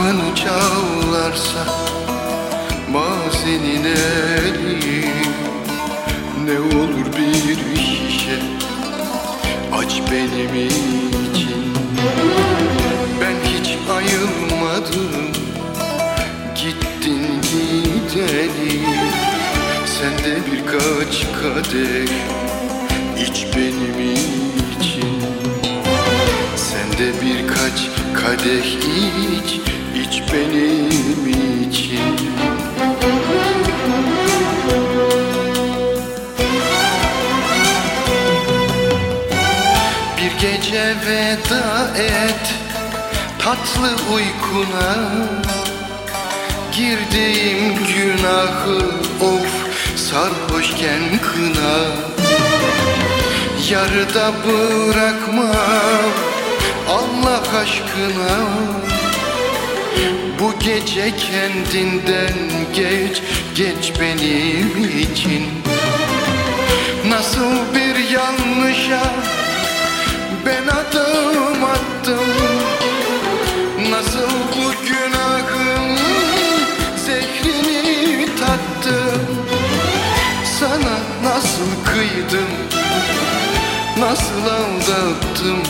Kapını çalarsa Bazenin eli Ne olur bir şişe Aç benim için. Ben hiç ayılmadım Gittin gideli. Sen de birkaç kadeh İç benim için. Sen de birkaç kadeh iç iç benim için. Bir gece veda et tatlı uykuna. Girdiğim günahı of sarhoşken kına. Yarıda bırakma Allah aşkına gece kendinden geç geç benim için. Nasıl bir yanlışa ben adım attım? Nasıl bu günahın zehrini tattım? Sana nasıl kıydım? Nasıl aldattım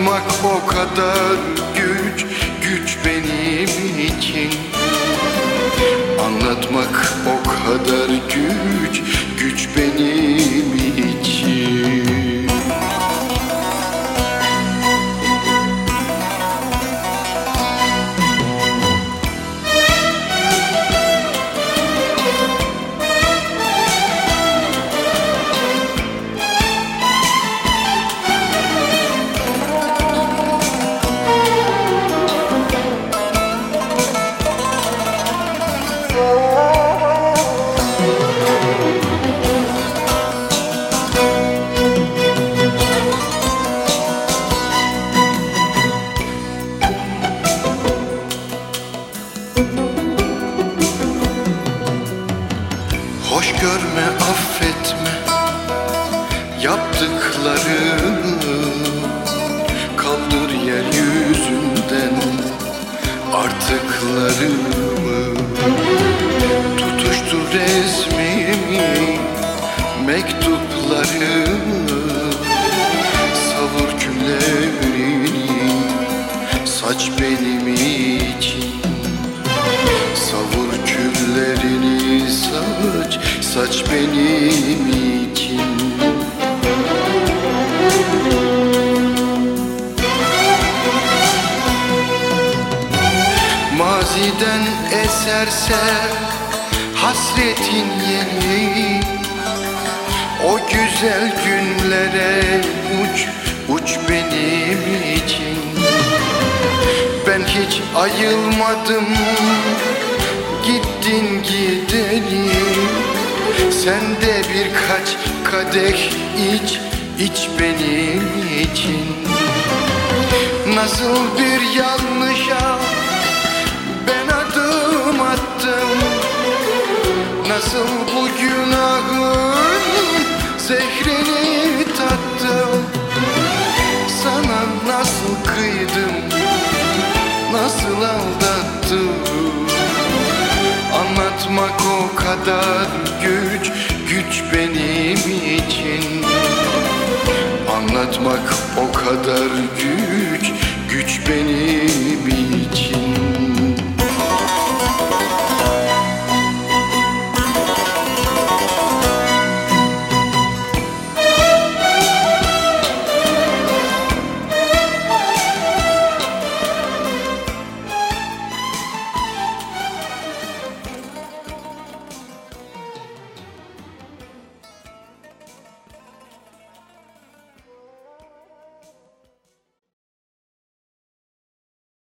Anlatmak o kadar güç Güç benim için. Anlatmak o kadar güç Güç benim Yaptıklarını Kaldır yeryüzünden Artıklarımı Tutuştur resmimi Mektuplarımı Savur küllerini Saç benim için. Savur küllerini saç, saç benim için eserse hasretin yeri O güzel günlere uç, uç benim için. Ben hiç ayılmadım Gittin gideli. Sen de birkaç kadeh iç iç benim için. Nasıl bir yanlışa ben kıydım nasıl aldattım? Anlatmak o kadar güç, güç benim için. Anlatmak o kadar güç, güç benim için